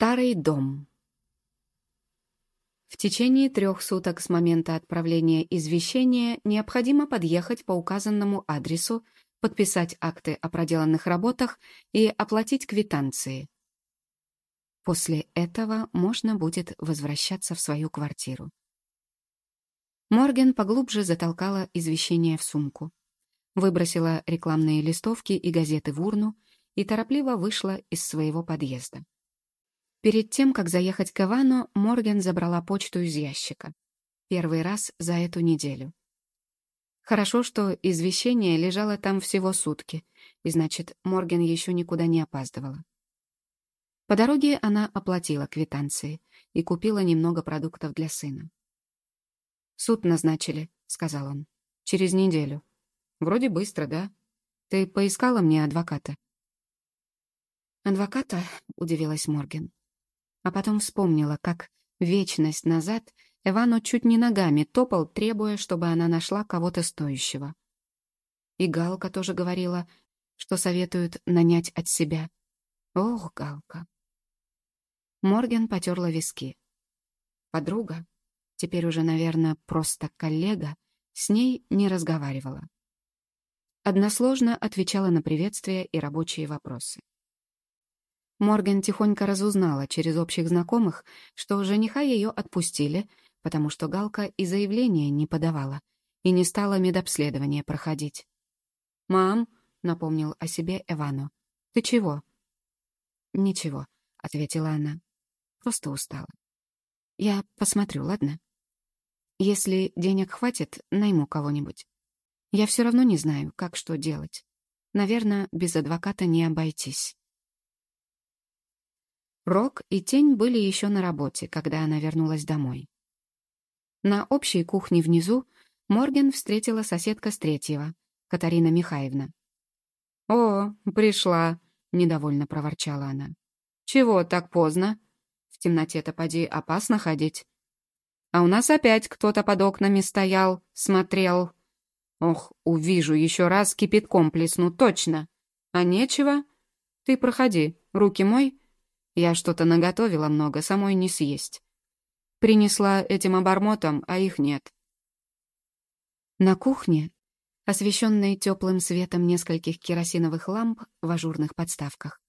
Старый дом. В течение трех суток с момента отправления извещения необходимо подъехать по указанному адресу, подписать акты о проделанных работах и оплатить квитанции. После этого можно будет возвращаться в свою квартиру. Морген поглубже затолкала извещение в сумку, выбросила рекламные листовки и газеты в урну и торопливо вышла из своего подъезда. Перед тем, как заехать к Ивану, Морген забрала почту из ящика. Первый раз за эту неделю. Хорошо, что извещение лежало там всего сутки, и значит, Морген еще никуда не опаздывала. По дороге она оплатила квитанции и купила немного продуктов для сына. «Суд назначили», — сказал он. «Через неделю». «Вроде быстро, да? Ты поискала мне адвоката?» «Адвоката?» — удивилась Морген. А потом вспомнила, как вечность назад Эвану чуть не ногами топал, требуя, чтобы она нашла кого-то стоящего. И Галка тоже говорила, что советуют нанять от себя. Ох, Галка. Морген потерла виски. Подруга, теперь уже, наверное, просто коллега, с ней не разговаривала. Односложно отвечала на приветствия и рабочие вопросы. Морган тихонько разузнала через общих знакомых, что жениха ее отпустили, потому что Галка и заявление не подавала, и не стала медобследование проходить. «Мам», — напомнил о себе Эвану, — «ты чего?» «Ничего», — ответила она. «Просто устала. Я посмотрю, ладно? Если денег хватит, найму кого-нибудь. Я все равно не знаю, как что делать. Наверное, без адвоката не обойтись». Рок и Тень были еще на работе, когда она вернулась домой. На общей кухне внизу Морген встретила соседка с третьего, Катарина Михайловна. «О, пришла!» — недовольно проворчала она. «Чего так поздно? В темноте-то поди опасно ходить. А у нас опять кто-то под окнами стоял, смотрел. Ох, увижу еще раз кипятком плесну, точно. А нечего? Ты проходи, руки мой, я что-то наготовила много, самой не съесть. Принесла этим обормотам, а их нет. На кухне, освещенной теплым светом нескольких керосиновых ламп в ажурных подставках,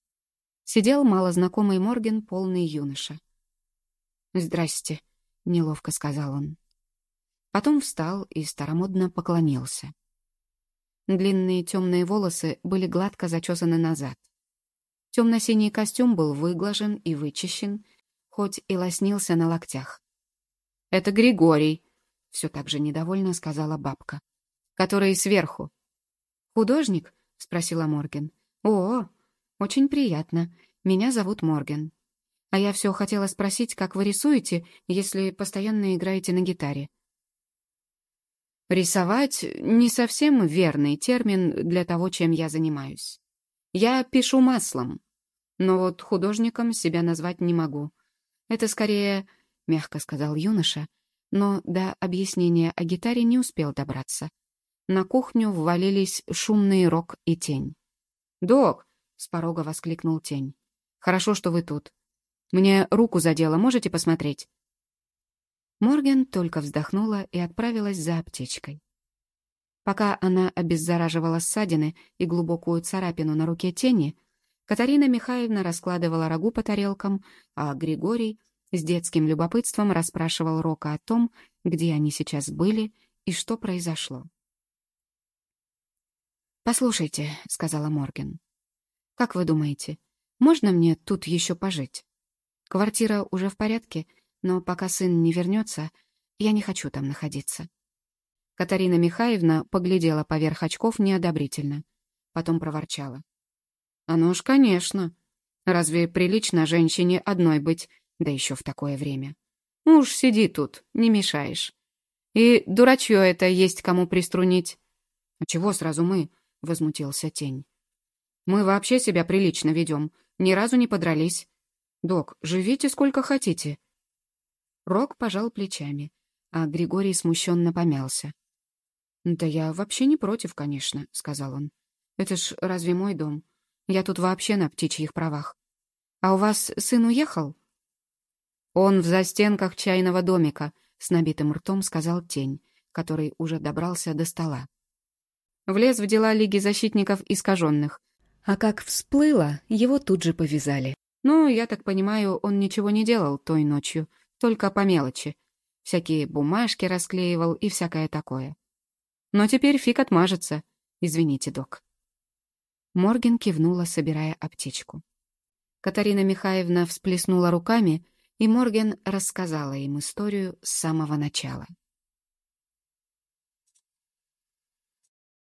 сидел малознакомый Морген, полный юноша. «Здрасте», — неловко сказал он. Потом встал и старомодно поклонился. Длинные темные волосы были гладко зачесаны назад. Темно-синий костюм был выглажен и вычищен, хоть и лоснился на локтях. «Это Григорий», — все так же недовольно сказала бабка, «который сверху». «Художник?» — спросила Морген. «О, очень приятно. Меня зовут Морген. А я все хотела спросить, как вы рисуете, если постоянно играете на гитаре?» «Рисовать — не совсем верный термин для того, чем я занимаюсь. Я пишу маслом, но вот художником себя назвать не могу. Это скорее, мягко сказал юноша, но до объяснения о гитаре не успел добраться. На кухню ввалились шумный рок и тень. «Док!» — с порога воскликнул тень. «Хорошо, что вы тут. Мне руку задело, можете посмотреть?» Морген только вздохнула и отправилась за аптечкой. Пока она обеззараживала ссадины и глубокую царапину на руке тени, Катарина Михайловна раскладывала рагу по тарелкам, а Григорий с детским любопытством расспрашивал Рока о том, где они сейчас были и что произошло. «Послушайте», — сказала Морген, — «как вы думаете, можно мне тут еще пожить? Квартира уже в порядке, но пока сын не вернется, я не хочу там находиться». Катарина Михайловна поглядела поверх очков неодобрительно. Потом проворчала. «А ну уж, конечно. Разве прилично женщине одной быть, да еще в такое время? Уж сиди тут, не мешаешь. И дурачье это есть кому приструнить». «А чего сразу мы?» — возмутился Тень. «Мы вообще себя прилично ведем, ни разу не подрались. Док, живите сколько хотите». Рок пожал плечами, а Григорий смущенно помялся. «Да я вообще не против, конечно», — сказал он. «Это ж разве мой дом? Я тут вообще на птичьих правах». «А у вас сын уехал?» «Он в застенках чайного домика», — с набитым ртом сказал тень, который уже добрался до стола. Влез в дела Лиги защитников искаженных. А как всплыло, его тут же повязали. Ну, я так понимаю, он ничего не делал той ночью, только по мелочи. Всякие бумажки расклеивал и всякое такое. Но теперь фиг отмажется. Извините, док. Морген кивнула, собирая аптечку. Катарина Михайловна всплеснула руками, и Морген рассказала им историю с самого начала.